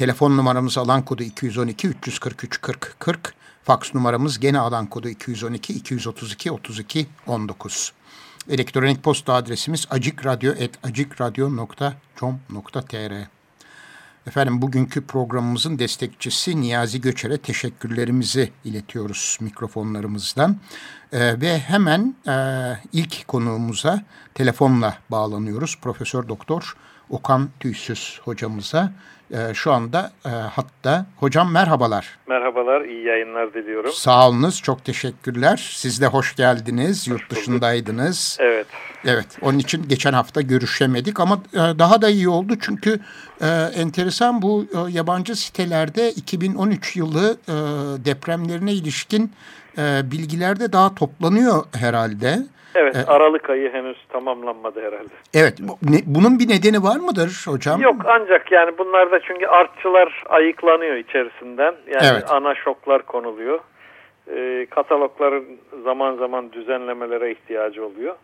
Telefon numaramız alan kodu 212 343 40 40. Faks numaramız gene alan kodu 212 232 32 19. Elektronik posta adresimiz acikradyo.com.tr Efendim bugünkü programımızın destekçisi Niyazi Göçer'e teşekkürlerimizi iletiyoruz mikrofonlarımızdan. Ee, ve hemen e, ilk konuğumuza telefonla bağlanıyoruz. Profesör Doktor Okan Tüysüz hocamıza e, şu anda e, hatta. Hocam merhabalar. Merhabalar, iyi yayınlar diliyorum. Sağ olunuz, çok teşekkürler. Siz de hoş geldiniz, hoş yurt dışındaydınız. Evet. Evet, onun için geçen hafta görüşemedik ama e, daha da iyi oldu çünkü e, enteresan bu e, yabancı sitelerde 2013 yılı e, depremlerine ilişkin e, bilgiler de daha toplanıyor herhalde. Evet, ee, Aralık ayı henüz tamamlanmadı herhalde. Evet, ne, bunun bir nedeni var mıdır hocam? Yok, ancak yani bunlarda çünkü artçılar ayıklanıyor içerisinden. Yani evet. ana şoklar konuluyor. Ee, katalogların zaman zaman düzenlemelere ihtiyacı oluyor.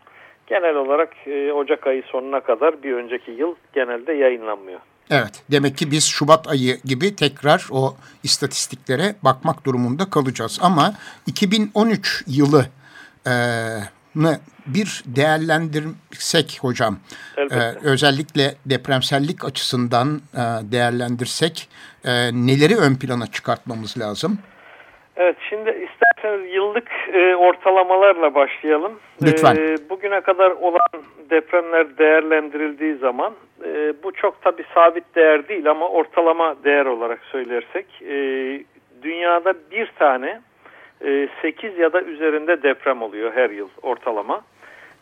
Genel olarak e, Ocak ayı sonuna kadar bir önceki yıl genelde yayınlanmıyor. Evet, demek ki biz Şubat ayı gibi tekrar o istatistiklere bakmak durumunda kalacağız. Ama 2013 yılı e, bir değerlendirsek hocam, e, özellikle depremsellik açısından e, değerlendirsek e, neleri ön plana çıkartmamız lazım? Evet, şimdi isterseniz yıllık e, ortalamalarla başlayalım. Lütfen. E, bugüne kadar olan depremler değerlendirildiği zaman e, bu çok tabi sabit değer değil ama ortalama değer olarak söylersek e, dünyada bir tane 8 ee, ya da üzerinde deprem oluyor her yıl ortalama.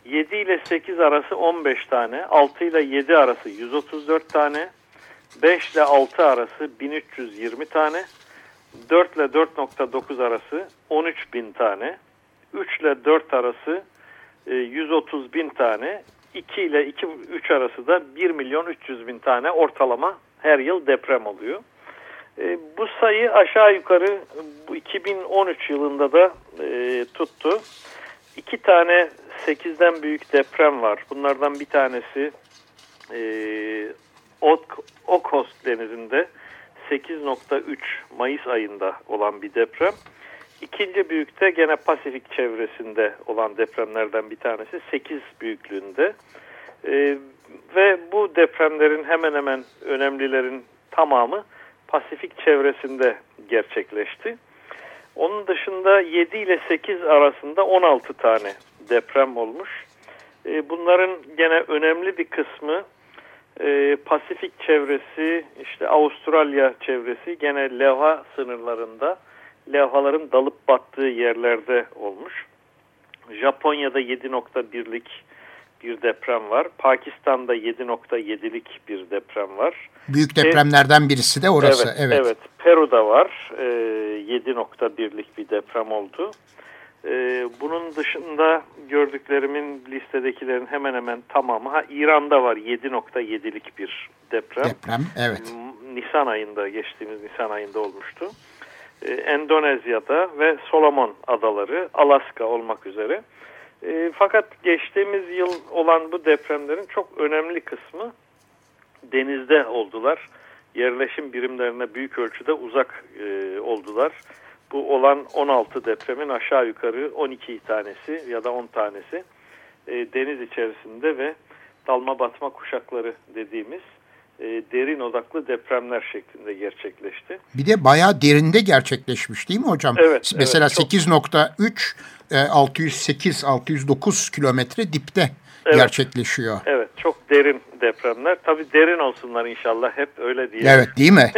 7 ile 8 arası 15 tane, 6 ile 7 arası 134 tane, 5 ile 6 arası 1320 tane, 4 ile 4.9 arası 13 bin tane, 3 ile 4 arası 130 e, bin tane, 2 ile 2 3 arası da 1 milyon 300 bin tane ortalama her yıl deprem oluyor. E, bu sayı aşağı yukarı bu 2013 yılında da e, tuttu. İki tane 8'den büyük deprem var. Bunlardan bir tanesi e, Ok Okhotsk denizinde 8.3 Mayıs ayında olan bir deprem. İkinci büyükte gene Pasifik çevresinde olan depremlerden bir tanesi 8 büyüklüğünde. E, ve bu depremlerin hemen hemen önemlilerin tamamı Pasifik çevresinde gerçekleşti. Onun dışında 7 ile 8 arasında 16 tane deprem olmuş. E, bunların gene önemli bir kısmı e, Pasifik çevresi, işte Avustralya çevresi gene levha sınırlarında levhaların dalıp battığı yerlerde olmuş. Japonya'da 7.1'lik bir deprem var. Pakistan'da 7.7'lik bir deprem var. Büyük depremlerden birisi de orası. Evet, evet. evet. Peru'da var. E, 7.1'lik bir deprem oldu. E, bunun dışında gördüklerimin listedekilerin hemen hemen tamamı. Ha, İran'da var 7.7'lik bir deprem. Deprem, evet. Nisan ayında, geçtiğimiz Nisan ayında olmuştu. E, Endonezya'da ve Solomon Adaları, Alaska olmak üzere. E, fakat geçtiğimiz yıl olan bu depremlerin çok önemli kısmı denizde oldular. Yerleşim birimlerine büyük ölçüde uzak e, oldular. Bu olan 16 depremin aşağı yukarı 12 tanesi ya da 10 tanesi e, deniz içerisinde ve dalma batma kuşakları dediğimiz e, derin odaklı depremler şeklinde gerçekleşti. Bir de bayağı derinde gerçekleşmiş değil mi hocam? Evet. Mesela evet, 8.3 608-609 e, kilometre dipte evet. gerçekleşiyor. Evet çok derin depremler. Tabii derin olsunlar inşallah hep öyle diye. Evet değil mi?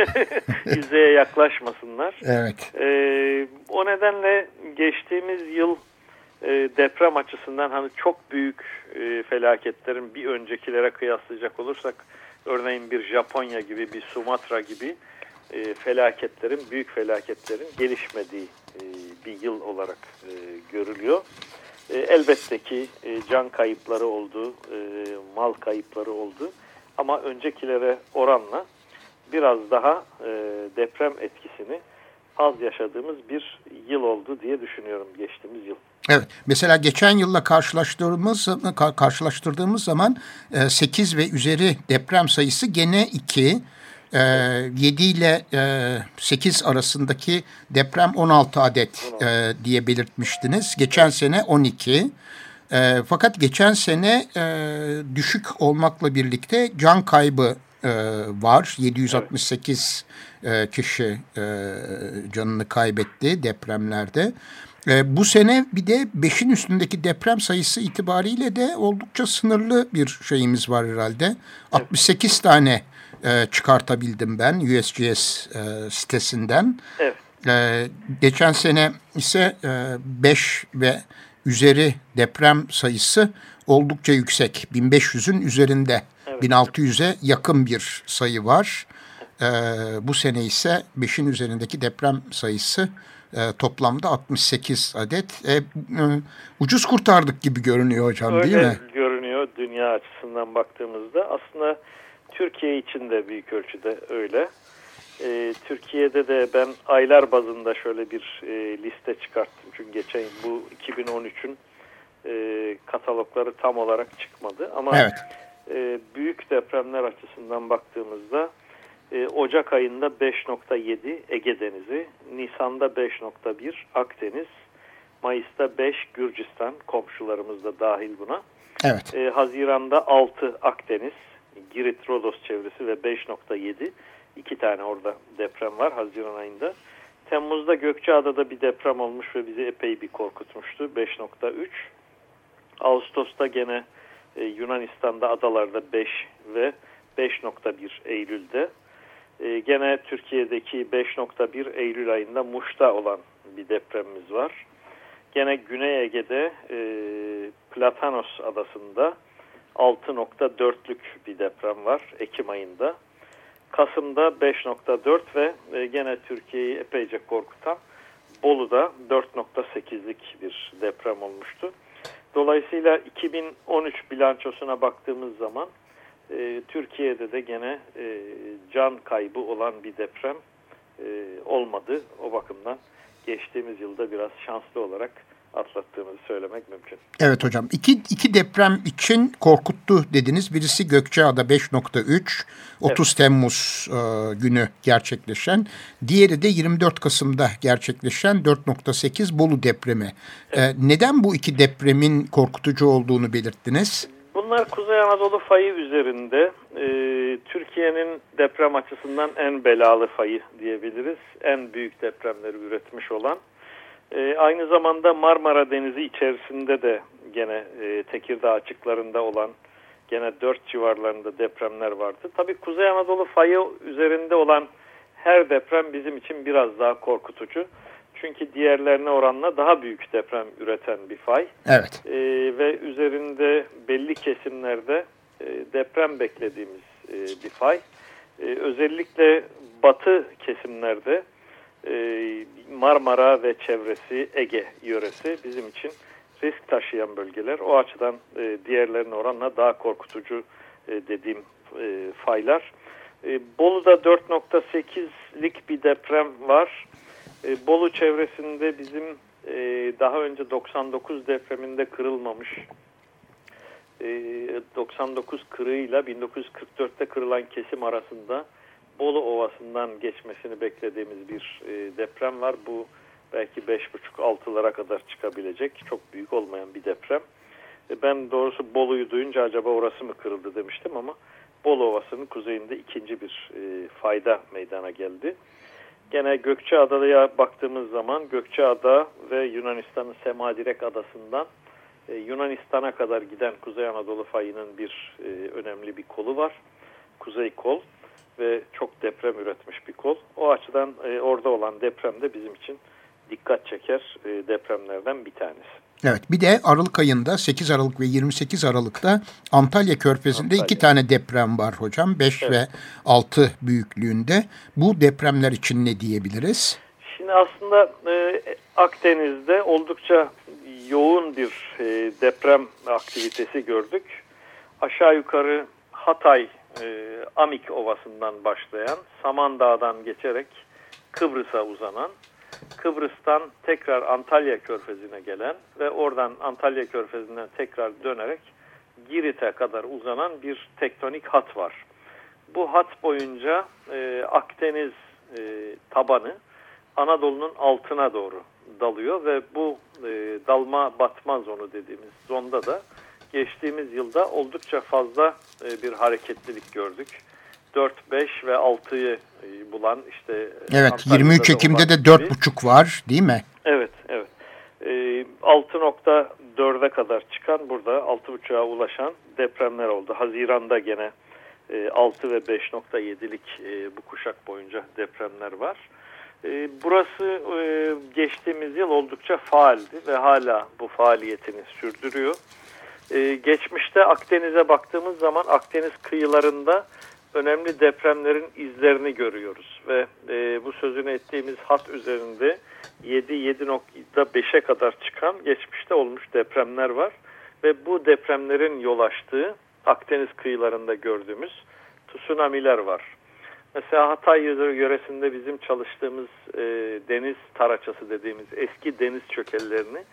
Yüzeye yaklaşmasınlar. Evet. Ee, o nedenle geçtiğimiz yıl e, deprem açısından hani çok büyük e, felaketlerin bir öncekilere kıyaslayacak olursak örneğin bir Japonya gibi bir Sumatra gibi e, felaketlerin, büyük felaketlerin gelişmediği e, bir yıl olarak e, görülüyor. E, elbette ki e, can kayıpları oldu, e, mal kayıpları oldu ama öncekilere oranla biraz daha e, deprem etkisini az yaşadığımız bir yıl oldu diye düşünüyorum geçtiğimiz yıl. Evet. Mesela geçen yılla karşılaştırdığımız karşılaştırdığımız zaman 8 e, ve üzeri deprem sayısı gene 2. 7 e, ile 8 e, arasındaki deprem 16 adet diye belirtmiştiniz. Geçen sene 12. Fakat geçen sene düşük olmakla birlikte can kaybı var. 768 kişi canını kaybetti depremlerde. E, bu sene bir de 5'in üstündeki deprem sayısı itibariyle de oldukça sınırlı bir şeyimiz var herhalde. Evet. 68 tane e, çıkartabildim ben USGS e, sitesinden. Evet. E, geçen sene ise 5 e, ve üzeri deprem sayısı oldukça yüksek. 1500'ün üzerinde. Evet. 1600'e yakın bir sayı var. E, bu sene ise 5'in üzerindeki deprem sayısı e, toplamda 68 adet. E, e, ucuz kurtardık gibi görünüyor hocam Öyle değil mi? görünüyor dünya açısından baktığımızda. Aslında Türkiye için de büyük ölçüde öyle. E, Türkiye'de de ben aylar bazında şöyle bir e, liste çıkarttım. Çünkü geçen bu 2013'ün e, katalogları tam olarak çıkmadı. Ama evet. e, büyük depremler açısından baktığımızda e, Ocak ayında 5.7 Ege Denizi, Nisan'da 5.1 Akdeniz, Mayıs'ta 5 Gürcistan komşularımız da dahil buna. Evet. E, Haziran'da 6 Akdeniz, Girit Rodos çevresi ve 5.7 iki tane orada deprem var Haziran ayında. Temmuz'da Gökçeada'da bir deprem olmuş ve bizi epey bir korkutmuştu 5.3. Ağustos'ta gene e, Yunanistan'da adalarda 5 ve 5.1 Eylül'de. E, gene Türkiye'deki 5.1 Eylül ayında Muş'ta olan bir depremimiz var. Gene Güney Ege'de e, Platanos adasında 6.4'lük bir deprem var Ekim ayında. Kasım'da 5.4 ve e, gene Türkiye'yi epeyce korkutan Bolu'da 4.8'lik bir deprem olmuştu. Dolayısıyla 2013 bilançosuna baktığımız zaman e, Türkiye'de de gene e, can kaybı olan bir deprem e, olmadı. O bakımdan geçtiğimiz yılda biraz şanslı olarak atlattığımızı söylemek mümkün. Evet hocam. İki, iki deprem için korkuttu dediniz. Birisi Gökçeada 5.3 30 evet. Temmuz e, günü gerçekleşen. Diğeri de 24 Kasım'da gerçekleşen 4.8 Bolu depremi. Evet. E, neden bu iki depremin korkutucu olduğunu belirttiniz? Bunlar Kuzey Anadolu fayı üzerinde e, Türkiye'nin deprem açısından en belalı fayı diyebiliriz. En büyük depremleri üretmiş olan. E, aynı zamanda Marmara Denizi içerisinde de gene e, Tekirdağ açıklarında olan gene dört civarlarında depremler vardı. Tabii Kuzey Anadolu fayı üzerinde olan her deprem bizim için biraz daha korkutucu. Çünkü diğerlerine oranla daha büyük deprem üreten bir fay. Evet. E, ve üzerinde belli kesimlerde e, deprem beklediğimiz e, bir fay. E, özellikle batı kesimlerde e, Marmara ve çevresi Ege yöresi bizim için risk taşıyan bölgeler. O açıdan e, diğerlerine oranla daha korkutucu e, dediğim e, faylar. E, Bolu'da 4.8'lik bir deprem var. E, Bolu çevresinde bizim e, daha önce 99 depreminde kırılmamış e, 99 kırığıyla 1944'te kırılan kesim arasında Bolu Ovası'ndan geçmesini beklediğimiz bir e, deprem var. Bu belki 5,5-6'lara kadar çıkabilecek çok büyük olmayan bir deprem. E, ben doğrusu Bolu'yu duyunca acaba orası mı kırıldı demiştim ama Bolu Ovası'nın kuzeyinde ikinci bir e, fayda meydana geldi. Gene Gökçeada'ya baktığımız zaman Gökçeada ve Yunanistan'ın Semadirek Adası'ndan e, Yunanistan'a kadar giden Kuzey Anadolu fayının bir e, önemli bir kolu var. Kuzey kol ve çok deprem üretmiş bir kol. O açıdan e, orada olan deprem de bizim için dikkat çeker e, depremlerden bir tanesi. Evet bir de Aralık ayında 8 Aralık ve 28 Aralık'ta Antalya Körfezi'nde Antalya. iki tane deprem var hocam. 5 evet. ve 6 büyüklüğünde. Bu depremler için ne diyebiliriz? Şimdi aslında e, Akdeniz'de oldukça yoğun bir e, deprem aktivitesi gördük. Aşağı yukarı Hatay, e, Amik Ovası'ndan başlayan, Samandağ'dan geçerek Kıbrıs'a uzanan Kıbrıs'tan tekrar Antalya Körfezi'ne gelen ve oradan Antalya Körfezi'nden tekrar dönerek Girit'e kadar uzanan bir tektonik hat var. Bu hat boyunca e, Akdeniz e, tabanı Anadolu'nun altına doğru dalıyor ve bu e, dalma batma zonu dediğimiz zonda da geçtiğimiz yılda oldukça fazla e, bir hareketlilik gördük. 4, 5 ve 6'yı e, bulan işte Evet Antalya'da 23 Ekim'de de 4,5 var değil mi? Evet evet. E, 6.4'e kadar çıkan burada 6.5'a ulaşan depremler oldu. Haziranda gene e, 6 ve 5.7'lik e, bu kuşak boyunca depremler var. E, burası e, geçtiğimiz yıl oldukça faaldi ve hala bu faaliyetini sürdürüyor. E, geçmişte Akdeniz'e baktığımız zaman Akdeniz kıyılarında önemli depremlerin izlerini görüyoruz ve e, bu sözünü ettiğimiz hat üzerinde 7-7.5'e kadar çıkan geçmişte olmuş depremler var ve bu depremlerin yol açtığı Akdeniz kıyılarında gördüğümüz tsunamiler var. Mesela Hatay yöresinde bizim çalıştığımız e, deniz taraçası dediğimiz eski deniz çökellerini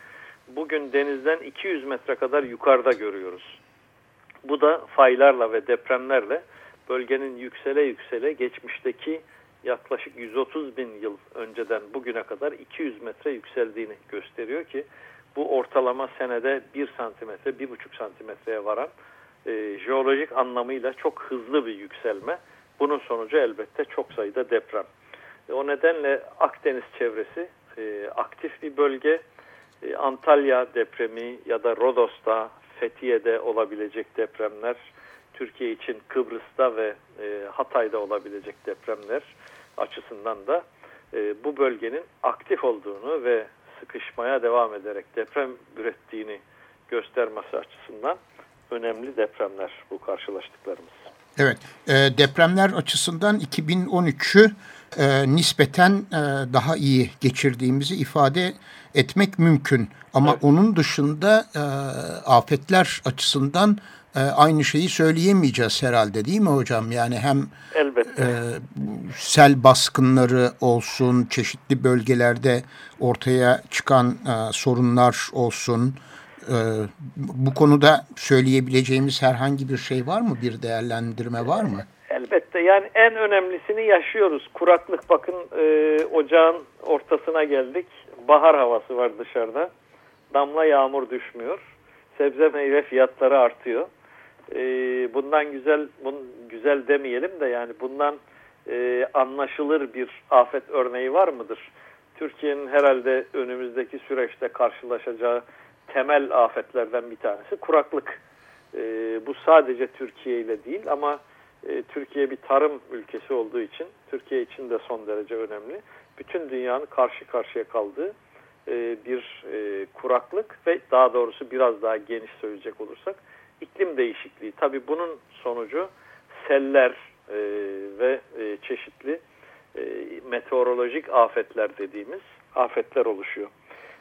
bugün denizden 200 metre kadar yukarıda görüyoruz. Bu da faylarla ve depremlerle bölgenin yüksele yüksele geçmişteki yaklaşık 130 bin yıl önceden bugüne kadar 200 metre yükseldiğini gösteriyor ki bu ortalama senede 1 santimetre, 1,5 santimetreye varan e, jeolojik anlamıyla çok hızlı bir yükselme. Bunun sonucu elbette çok sayıda deprem. E, o nedenle Akdeniz çevresi e, aktif bir bölge. E, Antalya depremi ya da Rodos'ta, Fethiye'de olabilecek depremler Türkiye için Kıbrıs'ta ve e, Hatay'da olabilecek depremler açısından da e, bu bölgenin aktif olduğunu ve sıkışmaya devam ederek deprem ürettiğini göstermesi açısından önemli depremler bu karşılaştıklarımız. Evet, e, depremler açısından 2013'ü e, nispeten e, daha iyi geçirdiğimizi ifade etmek mümkün. Ama evet. onun dışında e, afetler açısından e, aynı şeyi söyleyemeyeceğiz herhalde değil mi hocam? Yani hem Elbette. E, sel baskınları olsun, çeşitli bölgelerde ortaya çıkan e, sorunlar olsun. E, bu konuda söyleyebileceğimiz herhangi bir şey var mı? Bir değerlendirme var mı? Elbette yani en önemlisini yaşıyoruz. Kuraklık bakın e, ocağın ortasına geldik. Bahar havası var dışarıda. Damla yağmur düşmüyor. Sebze meyve fiyatları artıyor e, bundan güzel bun, güzel demeyelim de yani bundan e, anlaşılır bir afet örneği var mıdır? Türkiye'nin herhalde önümüzdeki süreçte karşılaşacağı temel afetlerden bir tanesi kuraklık. E, bu sadece Türkiye ile değil ama e, Türkiye bir tarım ülkesi olduğu için Türkiye için de son derece önemli. Bütün dünyanın karşı karşıya kaldığı e, bir e, kuraklık ve daha doğrusu biraz daha geniş söyleyecek olursak iklim değişikliği. Tabi bunun sonucu seller ve çeşitli meteorolojik afetler dediğimiz afetler oluşuyor.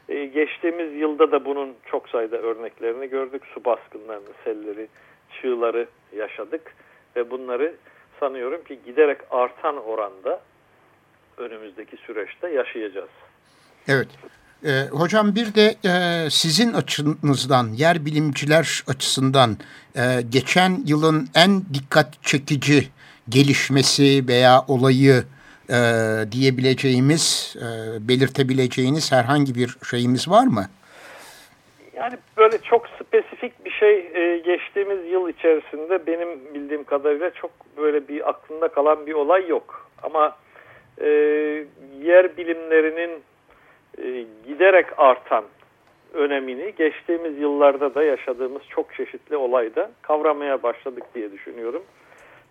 Geçtiğimiz yılda da bunun çok sayıda örneklerini gördük. Su baskınlarını, selleri, çığları yaşadık ve bunları sanıyorum ki giderek artan oranda önümüzdeki süreçte yaşayacağız. Evet. E, hocam bir de e, sizin açınızdan, yer bilimciler açısından e, geçen yılın en dikkat çekici gelişmesi veya olayı e, diyebileceğimiz, e, belirtebileceğiniz herhangi bir şeyimiz var mı? Yani böyle çok spesifik şey e, geçtiğimiz yıl içerisinde benim bildiğim kadarıyla çok böyle bir aklında kalan bir olay yok. Ama e, yer bilimlerinin e, giderek artan önemini geçtiğimiz yıllarda da yaşadığımız çok çeşitli olayda kavramaya başladık diye düşünüyorum.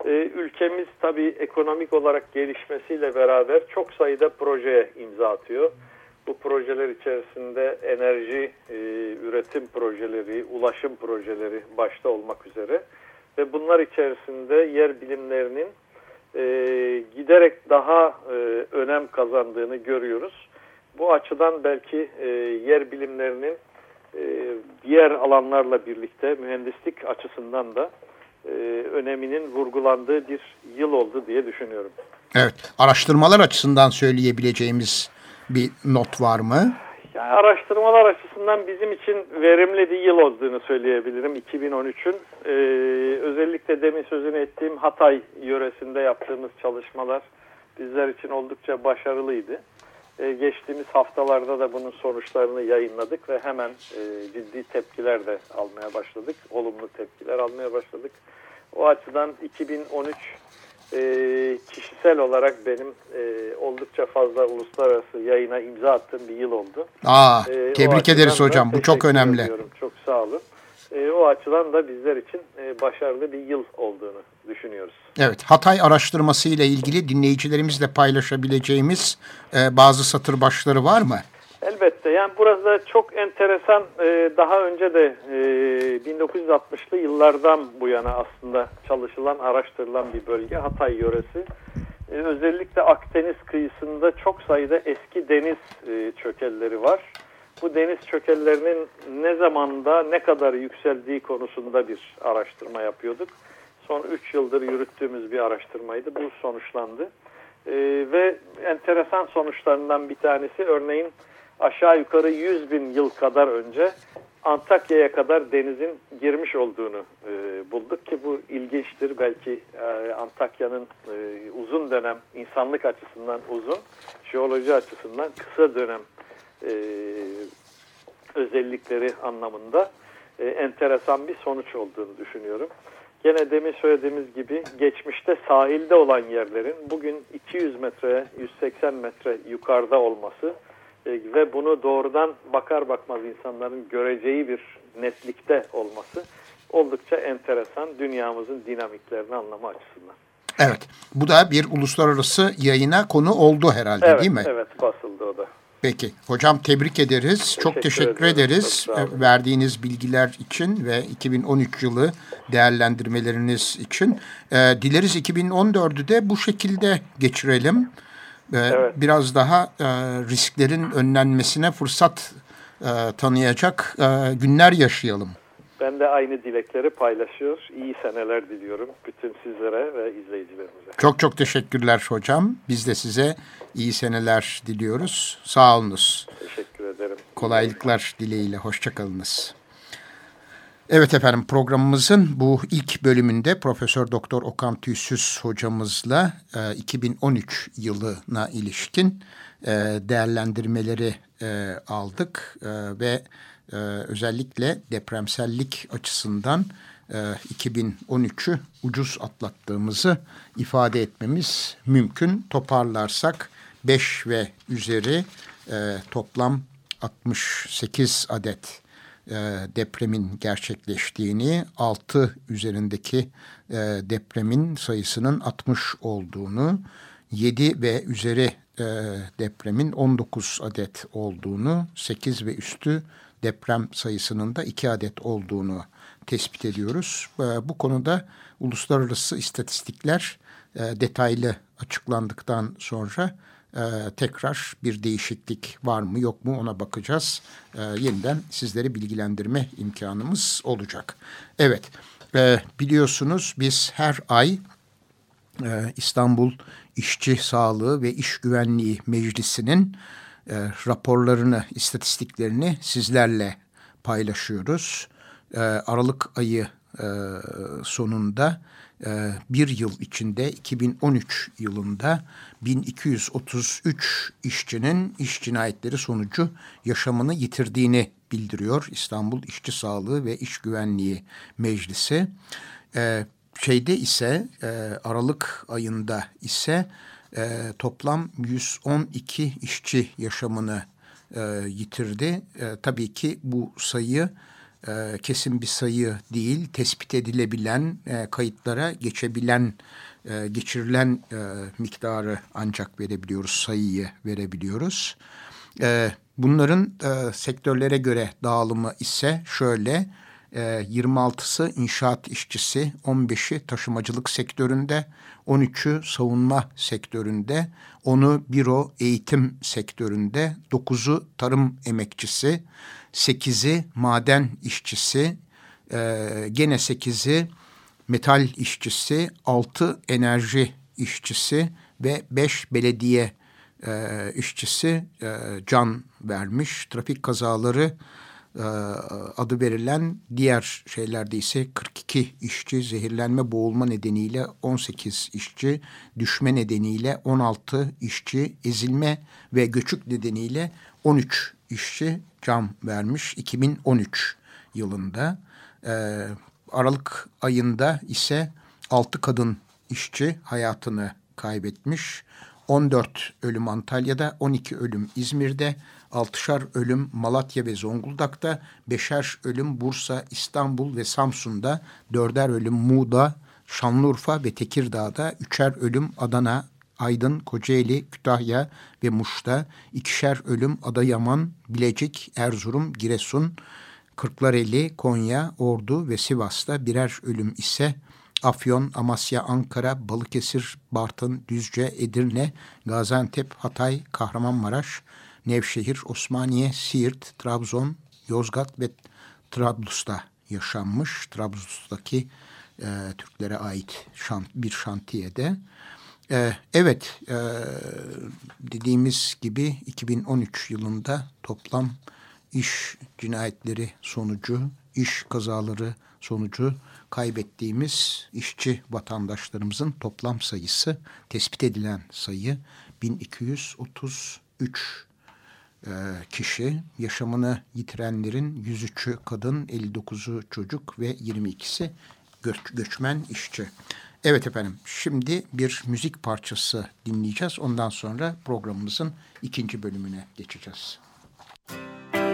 E, ülkemiz tabii ekonomik olarak gelişmesiyle beraber çok sayıda projeye imza atıyor. Bu projeler içerisinde enerji e, üretim projeleri, ulaşım projeleri başta olmak üzere ve bunlar içerisinde yer bilimlerinin e, giderek daha e, önem kazandığını görüyoruz. Bu açıdan belki e, yer bilimlerinin e, diğer alanlarla birlikte mühendislik açısından da e, öneminin vurgulandığı bir yıl oldu diye düşünüyorum. Evet, araştırmalar açısından söyleyebileceğimiz bir not var mı? Yani araştırmalar açısından bizim için verimli bir yıl olduğunu söyleyebilirim 2013'ün. Ee, özellikle demin sözünü ettiğim Hatay yöresinde yaptığımız çalışmalar bizler için oldukça başarılıydı. Ee, geçtiğimiz haftalarda da bunun sonuçlarını yayınladık ve hemen e, ciddi tepkiler de almaya başladık. Olumlu tepkiler almaya başladık. O açıdan 2013 e, kişisel olarak benim e, oldukça fazla uluslararası yayına imza attığım bir yıl oldu. Aa, E, tebrik ederiz hocam. Bu çok önemli. Ediyorum. Çok sağ olun. E, o açıdan da bizler için e, başarılı bir yıl olduğunu düşünüyoruz. Evet, Hatay araştırması ile ilgili dinleyicilerimizle paylaşabileceğimiz e, bazı satır başları var mı? Elbette. Yani burada çok enteresan e, daha önce de e, 1960'lı yıllardan bu yana aslında çalışılan, araştırılan bir bölge Hatay yöresi. E, özellikle Akdeniz kıyısında çok sayıda eski deniz e, çökelleri var. Bu deniz çökellerinin ne zamanda ne kadar yükseldiği konusunda bir araştırma yapıyorduk. Son 3 yıldır yürüttüğümüz bir araştırmaydı. Bu sonuçlandı. E, ve enteresan sonuçlarından bir tanesi örneğin aşağı yukarı 100 bin yıl kadar önce Antakya'ya kadar denizin girmiş olduğunu e, bulduk ki bu ilginçtir. Belki e, Antakya'nın e, uzun dönem insanlık açısından uzun, jeoloji açısından kısa dönem e, özellikleri anlamında e, enteresan bir sonuç olduğunu düşünüyorum. Gene demin söylediğimiz gibi geçmişte sahilde olan yerlerin bugün 200 metre, 180 metre yukarıda olması ve bunu doğrudan bakar bakmaz insanların göreceği bir netlikte olması oldukça enteresan dünyamızın dinamiklerini anlama açısından. Evet, bu da bir uluslararası yayına konu oldu herhalde evet, değil mi? Evet, basıldı o da. Peki, hocam tebrik ederiz. Teşekkür Çok teşekkür ederim. ederiz Çok verdiğiniz bilgiler için ve 2013 yılı değerlendirmeleriniz için. Ee, dileriz 2014'ü de bu şekilde geçirelim. Ee, Evet. Biraz daha e, risklerin önlenmesine fırsat e, tanıyacak e, günler yaşayalım. Ben de aynı dilekleri paylaşıyor. İyi seneler diliyorum bütün sizlere ve izleyicilerimize. Çok çok teşekkürler hocam. Biz de size iyi seneler diliyoruz. Sağ olunuz. Teşekkür ederim. Kolaylıklar dileğiyle. Hoşçakalınız. Evet efendim programımızın bu ilk bölümünde Profesör Doktor Okan Tüysüz hocamızla e, 2013 yılına ilişkin e, değerlendirmeleri e, aldık e, ve e, özellikle depremsellik açısından e, 2013'ü ucuz atlattığımızı ifade etmemiz mümkün. Toparlarsak 5 ve üzeri e, toplam 68 adet e, depremin gerçekleştiğini, 6 üzerindeki e, depremin sayısının 60 olduğunu, 7 ve üzeri e, depremin 19 adet olduğunu, 8 ve üstü deprem sayısının da 2 adet olduğunu tespit ediyoruz. E, bu konuda uluslararası istatistikler e, detaylı açıklandıktan sonra ee, tekrar bir değişiklik var mı yok mu ona bakacağız. Ee, yeniden sizleri bilgilendirme imkanımız olacak. Evet e, biliyorsunuz biz her ay e, İstanbul İşçi Sağlığı ve İş Güvenliği Meclisi'nin e, raporlarını, istatistiklerini sizlerle paylaşıyoruz. E, Aralık ayı e, sonunda e, bir yıl içinde 2013 yılında 1233 işçinin iş cinayetleri sonucu yaşamını yitirdiğini bildiriyor İstanbul İşçi Sağlığı ve İş Güvenliği Meclisi. E, şeyde ise e, Aralık ayında ise e, toplam 112 işçi yaşamını e, yitirdi. Tabii ki bu sayı e, kesin bir sayı değil, tespit edilebilen, e, kayıtlara geçebilen, e, geçirilen e, miktarı ancak verebiliyoruz, sayıyı verebiliyoruz. E, bunların e, sektörlere göre dağılımı ise şöyle. 26'sı e, inşaat işçisi, 15'i taşımacılık sektöründe, 13'ü savunma sektöründe, 10'u büro eğitim sektöründe, 9'u tarım emekçisi, 8'i maden işçisi, e, gene 8'i metal işçisi, 6 enerji işçisi ve 5 belediye e, işçisi e, can vermiş. Trafik kazaları e, adı verilen diğer şeylerde ise 42 işçi zehirlenme boğulma nedeniyle 18 işçi düşme nedeniyle 16 işçi ezilme ve göçük nedeniyle 13 işçi can vermiş 2013 yılında. E, Aralık ayında ise 6 kadın işçi hayatını kaybetmiş. 14 ölüm Antalya'da, 12 ölüm İzmir'de, 6'şar ölüm Malatya ve Zonguldak'ta, 5'er ölüm Bursa, İstanbul ve Samsun'da, 4'er ölüm Muğda, Şanlıurfa ve Tekirdağ'da, 3'er ölüm Adana, Aydın, Kocaeli, Kütahya ve Muş'ta, ikişer ölüm Adayaman, Bilecik, Erzurum, Giresun, Kırklareli, Konya, Ordu ve Sivas'ta birer ölüm ise Afyon, Amasya, Ankara, Balıkesir, Bartın, Düzce, Edirne, Gaziantep, Hatay, Kahramanmaraş, Nevşehir, Osmaniye, Siirt, Trabzon, Yozgat ve Trablus'ta yaşanmış. Trablus'taki e, Türklere ait şant, bir şantiyede. E, evet, e, dediğimiz gibi 2013 yılında toplam iş cinayetleri sonucu, iş kazaları sonucu kaybettiğimiz işçi vatandaşlarımızın toplam sayısı, tespit edilen sayı 1233 e, kişi. Yaşamını yitirenlerin 103'ü kadın, 59'u çocuk ve 22'si göç, göçmen işçi. Evet efendim şimdi bir müzik parçası dinleyeceğiz. Ondan sonra programımızın ikinci bölümüne geçeceğiz. Müzik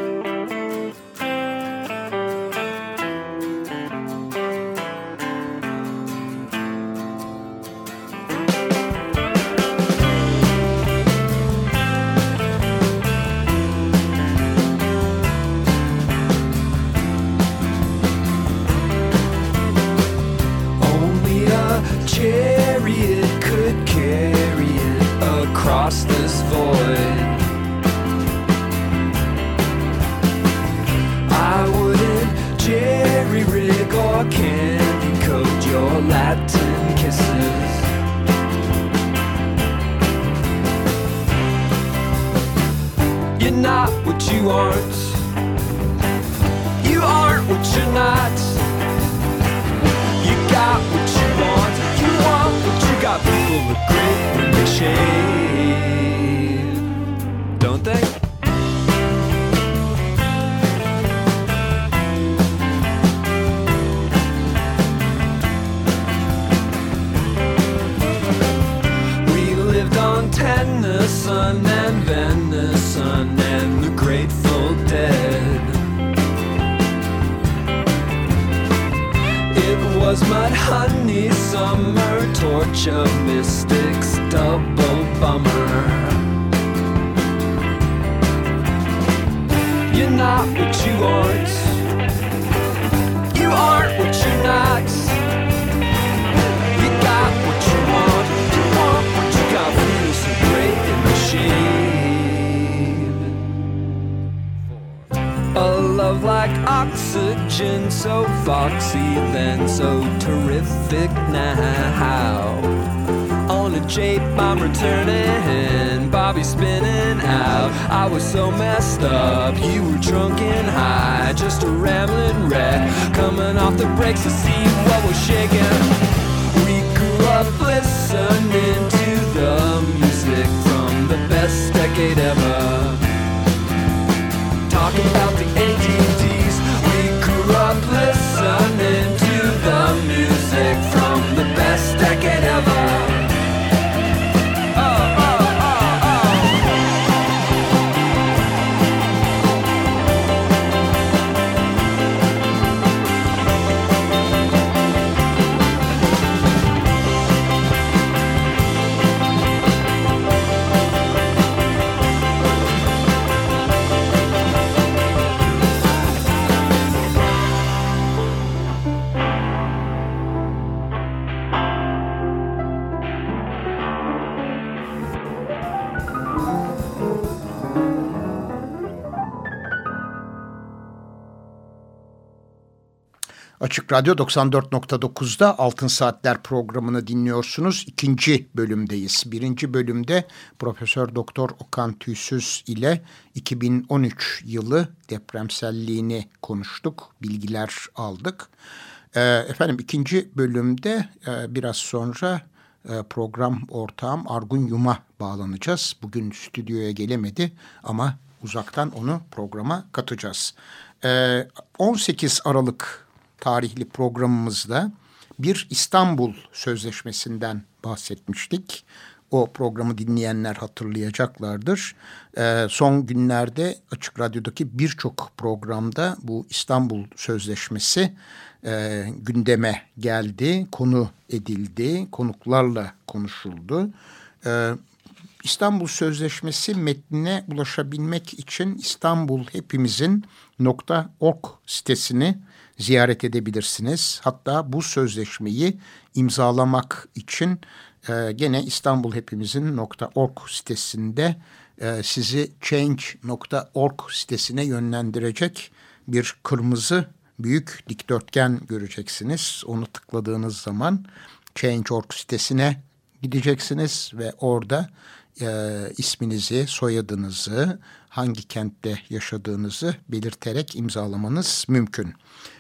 oxygen so foxy then so terrific. Now on a jape I'm returning Bobby spinning out. I was so messed up you were drunk and high. Just a rambling wreck coming off the brakes to see what was shaking. We grew up listening to the music from the best decade ever. Talking about Açık Radyo 94.9'da Altın Saatler programını dinliyorsunuz. İkinci bölümdeyiz. Birinci bölümde Profesör Doktor Okan Tüysüz ile 2013 yılı depremselliğini konuştuk, bilgiler aldık. Ee, efendim ikinci bölümde e, biraz sonra e, program ortağım Argun Yum'a bağlanacağız. Bugün stüdyoya gelemedi ama uzaktan onu programa katacağız. Ee, 18 Aralık tarihli programımızda bir İstanbul Sözleşmesi'nden bahsetmiştik. O programı dinleyenler hatırlayacaklardır. Ee, son günlerde Açık Radyo'daki birçok programda bu İstanbul Sözleşmesi e, gündeme geldi, konu edildi, konuklarla konuşuldu. Ee, İstanbul Sözleşmesi metnine ulaşabilmek için İstanbul Hepimizin .org sitesini ziyaret edebilirsiniz. Hatta bu sözleşmeyi imzalamak için e, gene İstanbul Hepimizin .org sitesinde e, sizi change.org sitesine yönlendirecek bir kırmızı büyük dikdörtgen göreceksiniz. Onu tıkladığınız zaman Change.org sitesine gideceksiniz ve orada e, isminizi, soyadınızı, hangi kentte yaşadığınızı belirterek imzalamanız mümkün.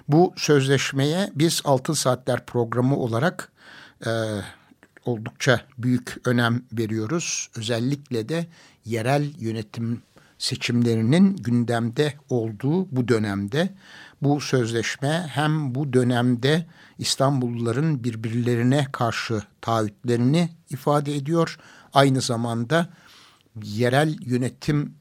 Bu sözleşmeye biz Altın Saatler programı olarak e, oldukça büyük önem veriyoruz. Özellikle de yerel yönetim seçimlerinin gündemde olduğu bu dönemde bu sözleşme hem bu dönemde İstanbulluların birbirlerine karşı taahhütlerini ifade ediyor. Aynı zamanda yerel yönetim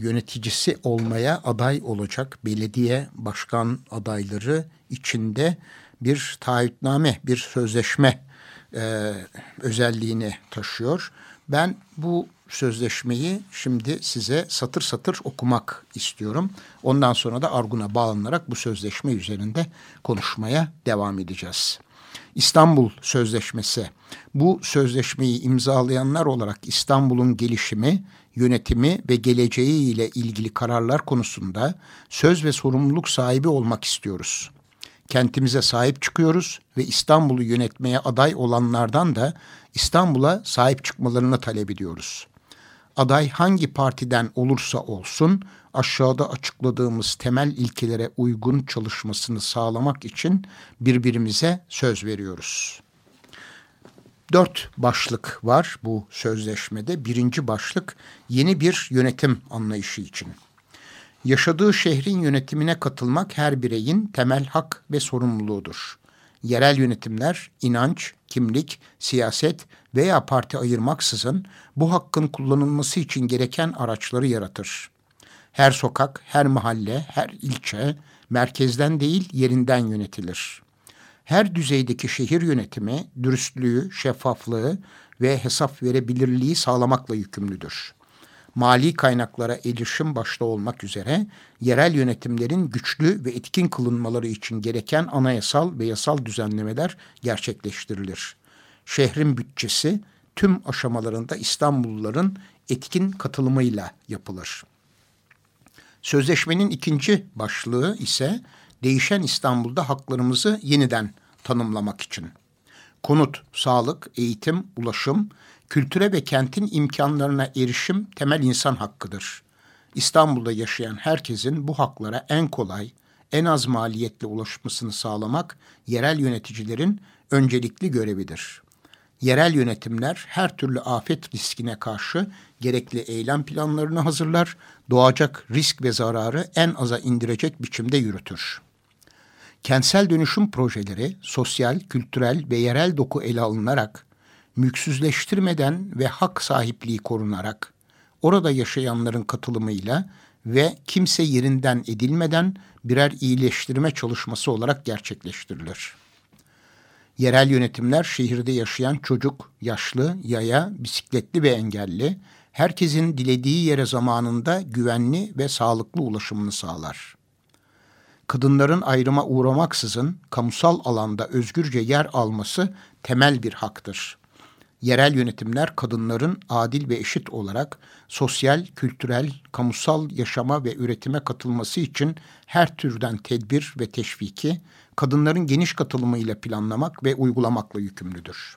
yöneticisi olmaya aday olacak belediye başkan adayları içinde bir taahhütname, bir sözleşme e, özelliğini taşıyor. Ben bu sözleşmeyi şimdi size satır satır okumak istiyorum. Ondan sonra da Argun'a bağlanarak bu sözleşme üzerinde konuşmaya devam edeceğiz. İstanbul Sözleşmesi. Bu sözleşmeyi imzalayanlar olarak İstanbul'un gelişimi, yönetimi ve geleceği ile ilgili kararlar konusunda söz ve sorumluluk sahibi olmak istiyoruz. Kentimize sahip çıkıyoruz ve İstanbul'u yönetmeye aday olanlardan da İstanbul'a sahip çıkmalarını talep ediyoruz. Aday hangi partiden olursa olsun aşağıda açıkladığımız temel ilkelere uygun çalışmasını sağlamak için birbirimize söz veriyoruz. Dört başlık var bu sözleşmede. Birinci başlık yeni bir yönetim anlayışı için. Yaşadığı şehrin yönetimine katılmak her bireyin temel hak ve sorumluluğudur. Yerel yönetimler inanç, kimlik, siyaset veya parti ayırmaksızın bu hakkın kullanılması için gereken araçları yaratır. Her sokak, her mahalle, her ilçe merkezden değil yerinden yönetilir. Her düzeydeki şehir yönetimi dürüstlüğü, şeffaflığı ve hesap verebilirliği sağlamakla yükümlüdür. Mali kaynaklara erişim başta olmak üzere yerel yönetimlerin güçlü ve etkin kılınmaları için gereken anayasal ve yasal düzenlemeler gerçekleştirilir. Şehrin bütçesi tüm aşamalarında İstanbulluların etkin katılımıyla yapılır. Sözleşmenin ikinci başlığı ise değişen İstanbul'da haklarımızı yeniden tanımlamak için. Konut, sağlık, eğitim, ulaşım, kültüre ve kentin imkanlarına erişim temel insan hakkıdır. İstanbul'da yaşayan herkesin bu haklara en kolay, en az maliyetle ulaşmasını sağlamak yerel yöneticilerin öncelikli görevidir. Yerel yönetimler her türlü afet riskine karşı gerekli eylem planlarını hazırlar, doğacak risk ve zararı en aza indirecek biçimde yürütür. Kentsel dönüşüm projeleri sosyal, kültürel ve yerel doku ele alınarak, mülksüzleştirmeden ve hak sahipliği korunarak, orada yaşayanların katılımıyla ve kimse yerinden edilmeden birer iyileştirme çalışması olarak gerçekleştirilir. Yerel yönetimler şehirde yaşayan çocuk, yaşlı, yaya, bisikletli ve engelli, herkesin dilediği yere zamanında güvenli ve sağlıklı ulaşımını sağlar. Kadınların ayrıma uğramaksızın kamusal alanda özgürce yer alması temel bir haktır. Yerel yönetimler kadınların adil ve eşit olarak sosyal, kültürel, kamusal yaşama ve üretime katılması için her türden tedbir ve teşviki kadınların geniş katılımıyla planlamak ve uygulamakla yükümlüdür.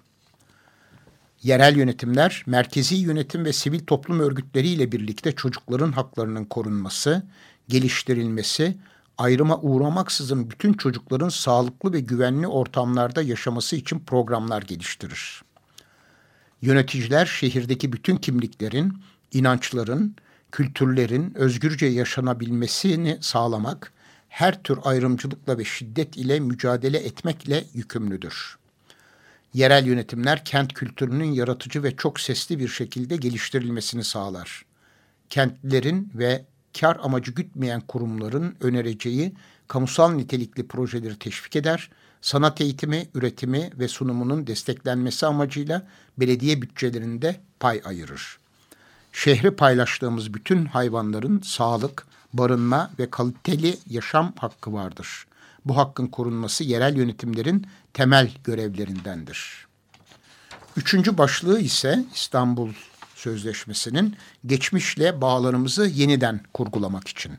Yerel yönetimler, merkezi yönetim ve sivil toplum örgütleriyle birlikte çocukların haklarının korunması, geliştirilmesi, ayrıma uğramaksızın bütün çocukların sağlıklı ve güvenli ortamlarda yaşaması için programlar geliştirir. Yöneticiler şehirdeki bütün kimliklerin, inançların, kültürlerin özgürce yaşanabilmesini sağlamak, her tür ayrımcılıkla ve şiddet ile mücadele etmekle yükümlüdür. Yerel yönetimler kent kültürünün yaratıcı ve çok sesli bir şekilde geliştirilmesini sağlar. Kentlerin ve kar amacı gütmeyen kurumların önereceği kamusal nitelikli projeleri teşvik eder, sanat eğitimi, üretimi ve sunumunun desteklenmesi amacıyla belediye bütçelerinde pay ayırır. Şehri paylaştığımız bütün hayvanların sağlık, barınma ve kaliteli yaşam hakkı vardır. Bu hakkın korunması yerel yönetimlerin temel görevlerindendir. Üçüncü başlığı ise İstanbul Sözleşmesi'nin geçmişle bağlarımızı yeniden kurgulamak için.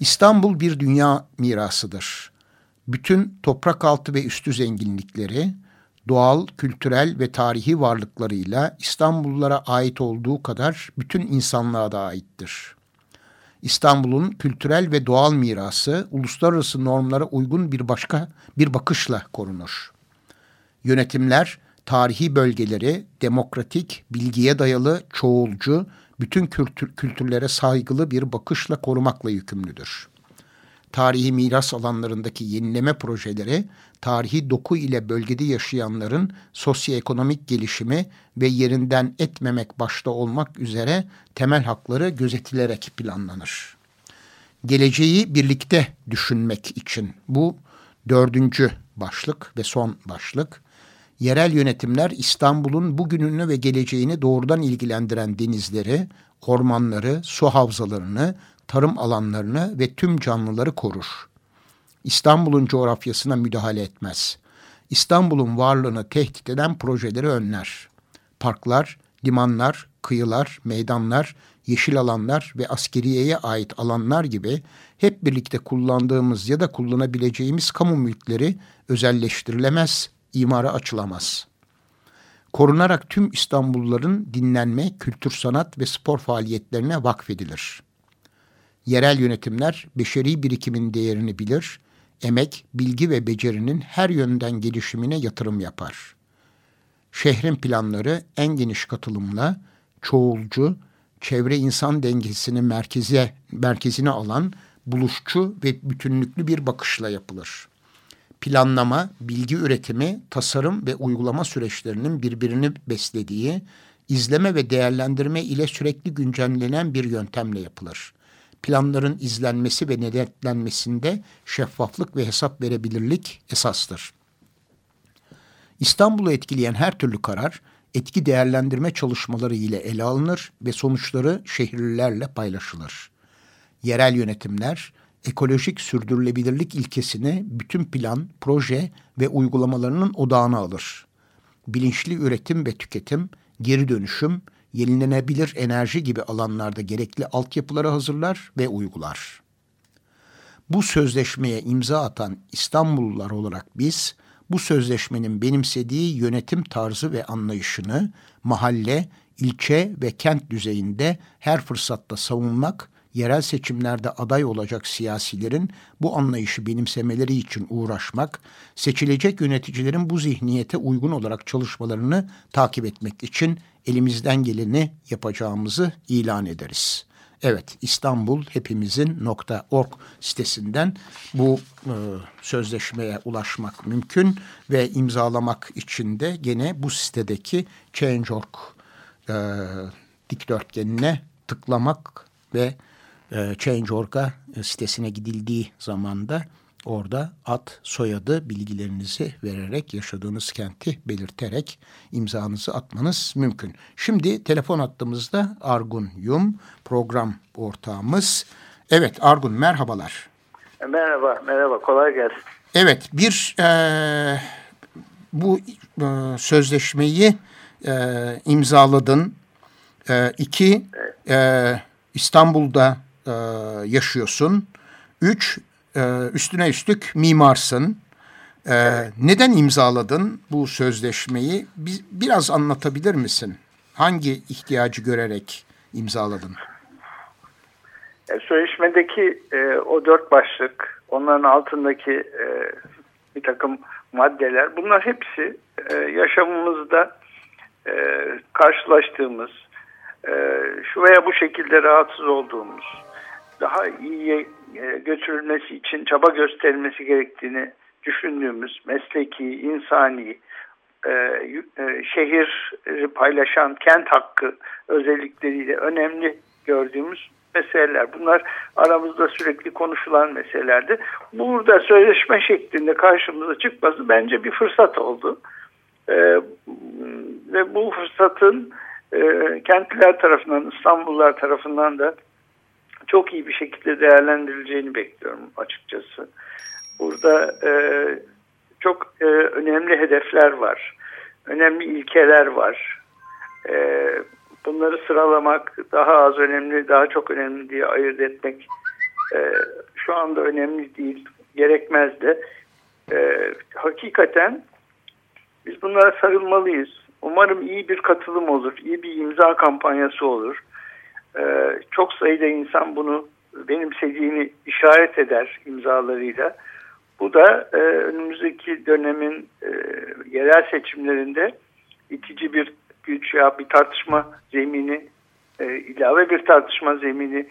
İstanbul bir dünya mirasıdır. Bütün toprak altı ve üstü zenginlikleri, doğal, kültürel ve tarihi varlıklarıyla İstanbullulara ait olduğu kadar bütün insanlığa da aittir. İstanbul'un kültürel ve doğal mirası uluslararası normlara uygun bir başka bir bakışla korunur. Yönetimler tarihi bölgeleri demokratik, bilgiye dayalı, çoğulcu, bütün kültür, kültürlere saygılı bir bakışla korumakla yükümlüdür. Tarihi miras alanlarındaki yenileme projeleri, tarihi doku ile bölgede yaşayanların sosyoekonomik gelişimi ve yerinden etmemek başta olmak üzere temel hakları gözetilerek planlanır. Geleceği birlikte düşünmek için bu dördüncü başlık ve son başlık yerel yönetimler İstanbul'un bugününü ve geleceğini doğrudan ilgilendiren denizleri, ormanları, su havzalarını, tarım alanlarını ve tüm canlıları korur. İstanbul'un coğrafyasına müdahale etmez. İstanbul'un varlığını tehdit eden projeleri önler. Parklar, limanlar, kıyılar, meydanlar, yeşil alanlar ve askeriyeye ait alanlar gibi hep birlikte kullandığımız ya da kullanabileceğimiz kamu mülkleri özelleştirilemez, imara açılamaz. Korunarak tüm İstanbulluların dinlenme, kültür sanat ve spor faaliyetlerine vakfedilir. Yerel yönetimler beşeri birikimin değerini bilir, emek, bilgi ve becerinin her yönden gelişimine yatırım yapar. Şehrin planları en geniş katılımla çoğulcu, çevre insan dengesini merkeze, merkezine alan buluşçu ve bütünlüklü bir bakışla yapılır planlama, bilgi üretimi, tasarım ve uygulama süreçlerinin birbirini beslediği, izleme ve değerlendirme ile sürekli güncellenen bir yöntemle yapılır. Planların izlenmesi ve denetlenmesinde şeffaflık ve hesap verebilirlik esastır. İstanbul'u etkileyen her türlü karar, etki değerlendirme çalışmaları ile ele alınır ve sonuçları şehirlilerle paylaşılır. Yerel yönetimler, ekolojik sürdürülebilirlik ilkesini bütün plan, proje ve uygulamalarının odağına alır. Bilinçli üretim ve tüketim, geri dönüşüm, yenilenebilir enerji gibi alanlarda gerekli altyapıları hazırlar ve uygular. Bu sözleşmeye imza atan İstanbullular olarak biz, bu sözleşmenin benimsediği yönetim tarzı ve anlayışını mahalle, ilçe ve kent düzeyinde her fırsatta savunmak yerel seçimlerde aday olacak siyasilerin bu anlayışı benimsemeleri için uğraşmak, seçilecek yöneticilerin bu zihniyete uygun olarak çalışmalarını takip etmek için elimizden geleni yapacağımızı ilan ederiz. Evet İstanbul hepimizin .org sitesinden bu e, sözleşmeye ulaşmak mümkün ve imzalamak için de gene bu sitedeki Change.org e, dikdörtgenine tıklamak ve e, Change.org'a e, sitesine gidildiği zamanda orada ad, soyadı bilgilerinizi vererek yaşadığınız kenti belirterek imzanızı atmanız mümkün. Şimdi telefon attığımızda Argun Yum program ortağımız. Evet Argun merhabalar. Merhaba, merhaba. Kolay gelsin. Evet bir e, bu e, sözleşmeyi e, imzaladın. E, iki, e, İstanbul'da e, yaşıyorsun. Üç, e, üstüne üstlük mimarsın. E, neden imzaladın bu sözleşmeyi? Biz, biraz anlatabilir misin? Hangi ihtiyacı görerek imzaladın? E, sözleşmedeki e, o dört başlık, onların altındaki e, bir takım maddeler, bunlar hepsi e, yaşamımızda e, karşılaştığımız, e, şu veya bu şekilde rahatsız olduğumuz, daha iyiye e, götürülmesi için çaba gösterilmesi gerektiğini düşündüğümüz mesleki, insani, e, e, şehir paylaşan kent hakkı özellikleriyle önemli gördüğümüz meseleler. Bunlar aramızda sürekli konuşulan meselelerdi. Burada sözleşme şeklinde karşımıza çıkması bence bir fırsat oldu. E, ve bu fırsatın e, kentliler tarafından, İstanbullular tarafından da çok iyi bir şekilde değerlendirileceğini bekliyorum açıkçası. Burada e, çok e, önemli hedefler var. Önemli ilkeler var. E, bunları sıralamak daha az önemli, daha çok önemli diye ayırt etmek e, şu anda önemli değil, gerekmez de. E, hakikaten biz bunlara sarılmalıyız. Umarım iyi bir katılım olur, iyi bir imza kampanyası olur. E, çok sayıda insan bunu benimsediğini işaret eder imzalarıyla. Bu da e, önümüzdeki dönemin e, yerel seçimlerinde itici bir güç ya bir tartışma zemini, e, ilave bir tartışma zemini,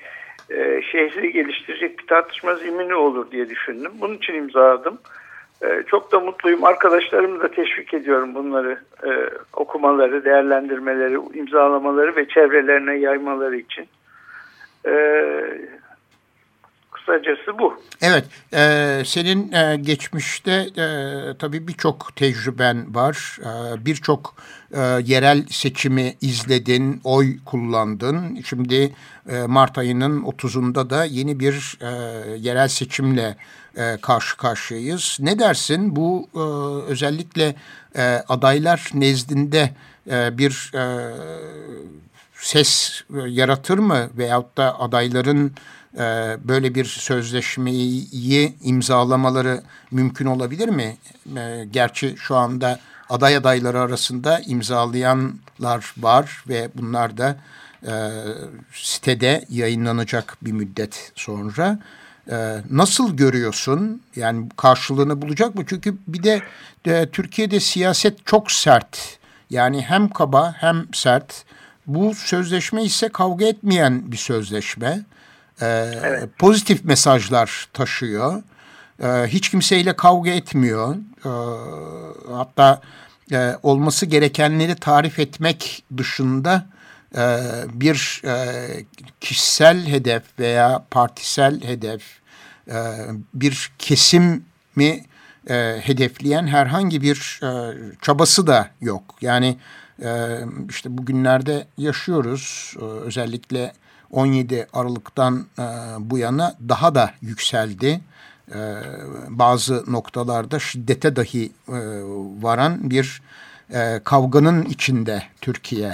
e, şehri geliştirecek bir tartışma zemini olur diye düşündüm. Bunun için imzaladım. E, çok da mutluyum. Arkadaşlarımı da teşvik ediyorum bunları e, okumaları, değerlendirmeleri, imzalamaları ve çevrelerine yaymaları için. E, kısacası bu. Evet, e, senin e, geçmişte e, tabii birçok tecrüben var. E, birçok e, yerel seçimi izledin, oy kullandın. Şimdi e, Mart ayının 30'unda da yeni bir e, yerel seçimle e, karşı karşıyayız. Ne dersin bu e, özellikle e, adaylar nezdinde e, bir e, ses yaratır mı? Veyahut da adayların e, böyle bir sözleşmeyi imzalamaları mümkün olabilir mi? E, gerçi şu anda aday adayları arasında imzalayanlar var ve bunlar da e, sitede yayınlanacak bir müddet sonra. E, nasıl görüyorsun? Yani karşılığını bulacak mı? Çünkü bir de e, Türkiye'de siyaset çok sert. Yani hem kaba hem sert. Bu sözleşme ise kavga etmeyen bir sözleşme. E, evet. Pozitif mesajlar taşıyor. E, hiç kimseyle kavga etmiyor. E, hatta e, olması gerekenleri tarif etmek dışında e, bir e, kişisel hedef veya partisel hedef, e, bir kesim mi e, hedefleyen herhangi bir e, çabası da yok. Yani e, işte bugünlerde yaşıyoruz. E, özellikle 17 Aralık'tan e, bu yana daha da yükseldi. E, bazı noktalarda şiddete dahi e, varan bir e, kavganın içinde Türkiye.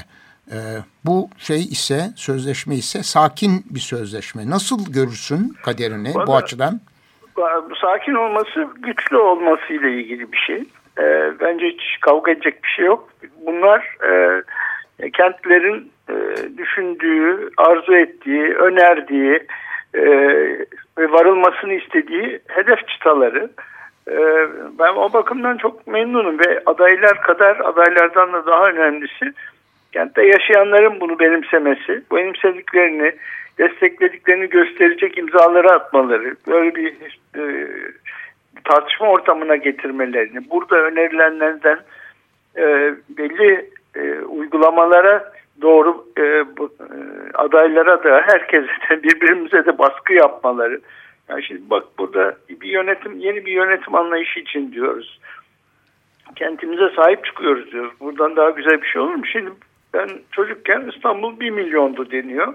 E, bu şey ise sözleşme ise sakin bir sözleşme. Nasıl görürsün kaderini Bana, bu açıdan? Sakin olması güçlü olması ile ilgili bir şey. E, bence hiç kavga edecek bir şey yok. Bunlar e, kentlerin e, düşündüğü, arzu ettiği, önerdiği e, ve varılmasını istediği hedef çıtaları. E, ben o bakımdan çok memnunum ve adaylar kadar adaylardan da daha önemlisi kentte yaşayanların bunu benimsemesi, benimsediklerini, desteklediklerini gösterecek imzaları atmaları, böyle bir e, tartışma ortamına getirmelerini, burada önerilenlerden e, belli e, uygulamalara doğru e, bu, e, adaylara da herkese de birbirimize de baskı yapmaları. Yani şimdi bak burada bir yönetim yeni bir yönetim anlayışı için diyoruz. Kentimize sahip çıkıyoruz diyoruz. Buradan daha güzel bir şey olur mu? Şimdi ben çocukken İstanbul 1 milyondu deniyor.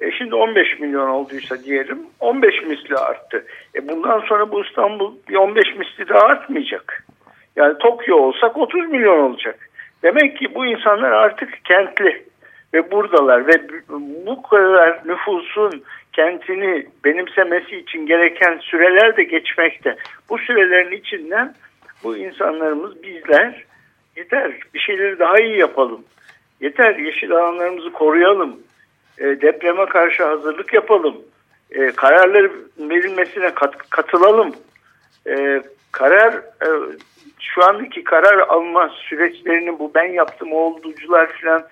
E şimdi 15 milyon olduysa diyelim 15 misli arttı. E bundan sonra bu İstanbul bir 15 misli daha artmayacak. Yani Tokyo olsak 30 milyon olacak. Demek ki bu insanlar artık kentli ve buradalar ve bu kadar nüfusun kentini benimsemesi için gereken süreler de geçmekte. Bu sürelerin içinden bu insanlarımız bizler yeter bir şeyleri daha iyi yapalım. Yeter yeşil alanlarımızı koruyalım. E, depreme karşı hazırlık yapalım. E, kararları verilmesine kat, katılalım. E, karar e, şu andaki karar alma süreçlerini bu ben yaptım olducular falan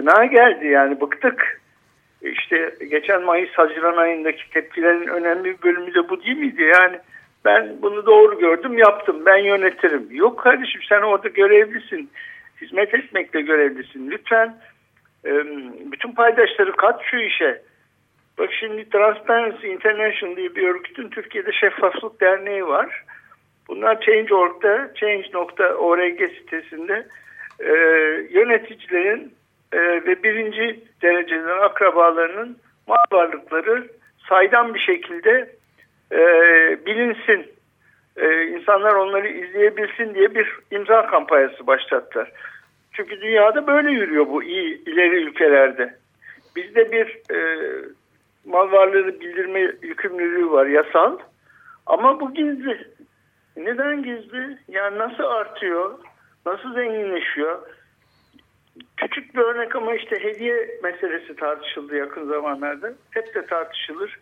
gına geldi yani bıktık. İşte geçen Mayıs Haziran ayındaki tepkilerin önemli bir bölümü de bu değil miydi? Yani ben bunu doğru gördüm yaptım ben yönetirim. Yok kardeşim sen orada görevlisin. Hizmet etmekle görevlisin. Lütfen bütün paydaşları kat şu işe. Bak şimdi Transparency International diye bir örgütün Türkiye'de Şeffaflık Derneği var. Bunlar Change.org'da, change.org sitesinde e, yöneticilerin e, ve birinci dereceden akrabalarının mal varlıkları saydam bir şekilde e, bilinsin. E, insanlar onları izleyebilsin diye bir imza kampanyası başlattılar. Çünkü dünyada böyle yürüyor bu iyi ileri ülkelerde. Bizde bir e, mal varlığını bildirme yükümlülüğü var yasal ama bu gizli. Neden gizli? Yani nasıl artıyor? Nasıl zenginleşiyor? Küçük bir örnek ama işte hediye meselesi tartışıldı yakın zamanlarda. Hep de tartışılır.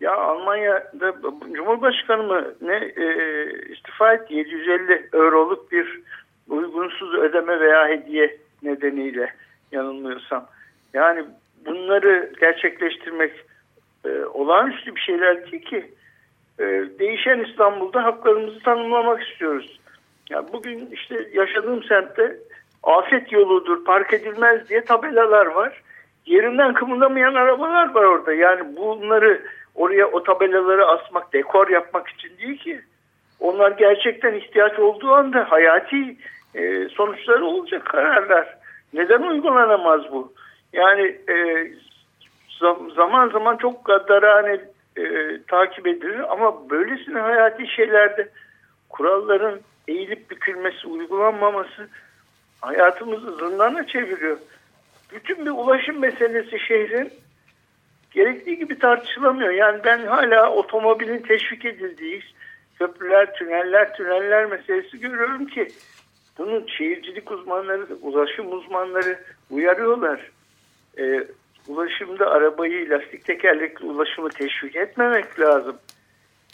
Ya Almanya'da Cumhurbaşkanı mı ne e, istifa etti 750 euroluk bir uygunsuz ödeme veya hediye nedeniyle yanılmıyorsam. Yani bunları gerçekleştirmek e, olağanüstü bir şeyler değil ki. E, değişen İstanbul'da haklarımızı tanımlamak istiyoruz. Ya bugün işte yaşadığım semtte afet yoludur, park edilmez diye tabelalar var. Yerinden kımıldamayan arabalar var orada. Yani bunları oraya o tabelaları asmak, dekor yapmak için değil ki. Onlar gerçekten ihtiyaç olduğu anda hayati e, sonuçları olacak kararlar. Neden uygulanamaz bu? Yani e, zaman zaman çok gaddarane e, takip edilir ama böylesine hayati şeylerde kuralların eğilip bükülmesi, uygulanmaması hayatımızı zindana çeviriyor. Bütün bir ulaşım meselesi şehrin gerektiği gibi tartışılamıyor. Yani ben hala otomobilin teşvik edildiği köprüler, tüneller, tüneller meselesi görüyorum ki bunun şehircilik uzmanları, ulaşım uzmanları uyarıyorlar. Ee, ulaşımda arabayı, lastik tekerlekli ulaşımı teşvik etmemek lazım.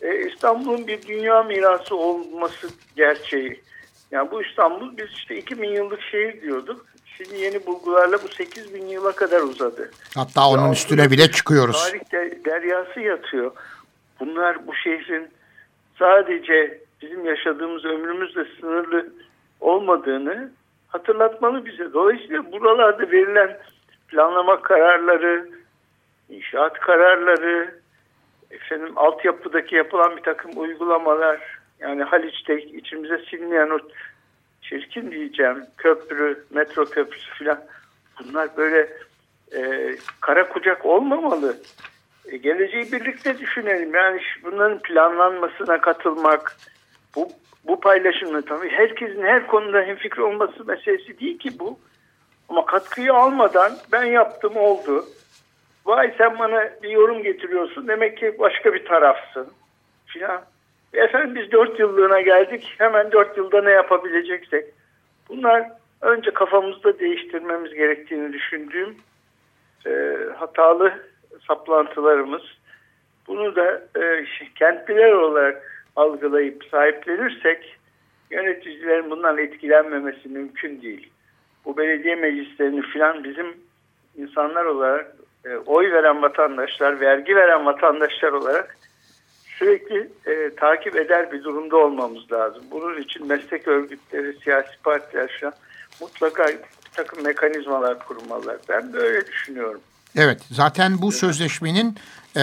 Ee, İstanbul'un bir dünya mirası olması gerçeği. Yani bu İstanbul biz işte 2000 yıllık şehir diyorduk. Şimdi yeni bulgularla bu 8000 yıla kadar uzadı. Hatta onun üstüne bile çıkıyoruz. Tarihte deryası yatıyor. Bunlar bu şehrin sadece bizim yaşadığımız ömrümüzle sınırlı olmadığını hatırlatmalı bize. Dolayısıyla buralarda verilen planlama kararları, inşaat kararları, efendim altyapıdaki yapılan bir takım uygulamalar, yani Haliç'te içimize sinmeyen o çirkin diyeceğim köprü, metro köprüsü filan bunlar böyle e, kara kucak olmamalı. E, geleceği birlikte düşünelim. Yani bunların planlanmasına katılmak, bu bu paylaşımla tabii herkesin her konuda hemfikir olması meselesi değil ki bu. Ama katkıyı almadan ben yaptım oldu. Vay sen bana bir yorum getiriyorsun demek ki başka bir tarafsın filan. Efendim biz dört yıllığına geldik hemen dört yılda ne yapabileceksek. Bunlar önce kafamızda değiştirmemiz gerektiğini düşündüğüm e, hatalı saplantılarımız. Bunu da e, kentliler olarak algılayıp sahiplenirsek yöneticilerin bundan etkilenmemesi mümkün değil. Bu belediye meclislerini filan bizim insanlar olarak e, oy veren vatandaşlar, vergi veren vatandaşlar olarak sürekli e, takip eder bir durumda olmamız lazım. Bunun için meslek örgütleri, siyasi partiler şu an mutlaka takım mekanizmalar kurmalılar. Ben böyle düşünüyorum. Evet zaten bu sözleşmenin e,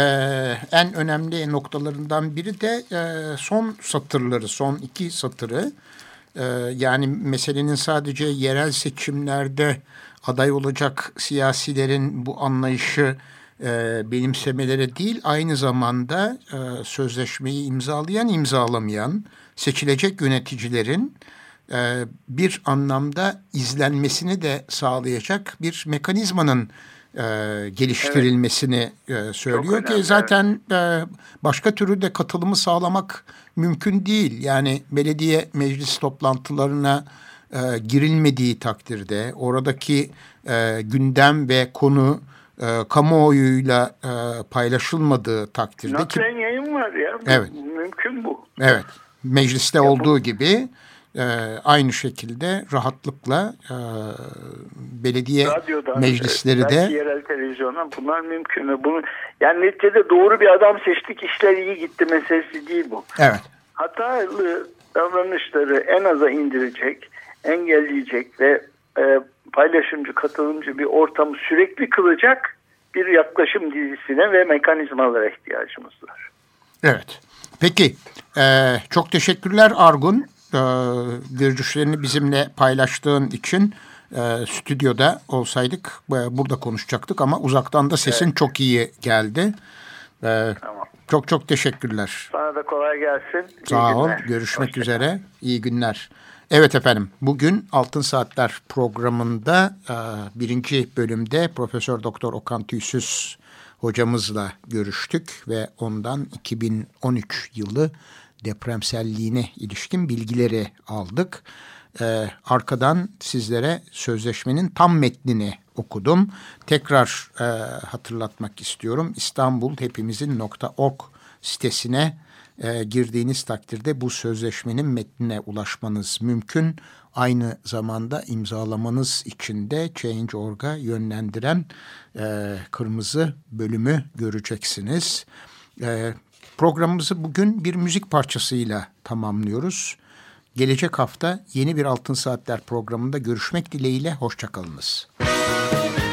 en önemli noktalarından biri de e, son satırları, son iki satırı. E, yani meselenin sadece yerel seçimlerde aday olacak siyasilerin bu anlayışı e, benimsemeleri değil aynı zamanda e, sözleşmeyi imzalayan imzalamayan seçilecek yöneticilerin e, bir anlamda izlenmesini de sağlayacak bir mekanizmanın e, geliştirilmesini e, söylüyor Çok ki önemli, zaten e, başka türlü de katılımı sağlamak mümkün değil. Yani belediye meclis toplantılarına e, girilmediği takdirde oradaki e, gündem ve konu e, kamuoyuyla e, paylaşılmadığı takdirde ki Naklen yayın var ya. Bu- Evet. Mümkün bu. Evet. Mecliste olduğu gibi e, aynı şekilde rahatlıkla e, belediye Radyodan, meclisleri de yerel televizyondan bunlar mümkün mü? Bunu, yani neticede doğru bir adam seçtik işler iyi gitti meselesi değil bu. evet Hatalı davranışları en aza indirecek, engelleyecek ve e, paylaşımcı, katılımcı bir ortamı sürekli kılacak bir yaklaşım dizisine ve mekanizmalara ihtiyacımız var. evet. Peki e, çok teşekkürler Argun. E, görüşlerini bizimle paylaştığın için e, stüdyoda olsaydık e, burada konuşacaktık ama uzaktan da sesin çok iyi geldi. E, Tamam. Çok çok teşekkürler. Sana da kolay gelsin. İyi Sağ ol. günler. Görüşmek Hoşça kal. üzere. İyi günler. Evet efendim. Bugün Altın Saatler programında e, birinci bölümde Profesör Doktor Okan Tüysüz hocamızla görüştük ve ondan 2013 yılı depremselliğine ilişkin bilgileri aldık. E, arkadan sizlere sözleşmenin tam metnini okudum. Tekrar e, hatırlatmak istiyorum. İstanbulhepimizin.org sitesine e, girdiğiniz takdirde bu sözleşmenin metnine ulaşmanız mümkün. Aynı zamanda imzalamanız için de Change.org'a yönlendiren e, kırmızı bölümü göreceksiniz. E, programımızı bugün bir müzik parçasıyla tamamlıyoruz. Gelecek hafta yeni bir Altın Saatler programında görüşmek dileğiyle. Hoşçakalınız. Can't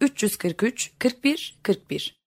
343 41 41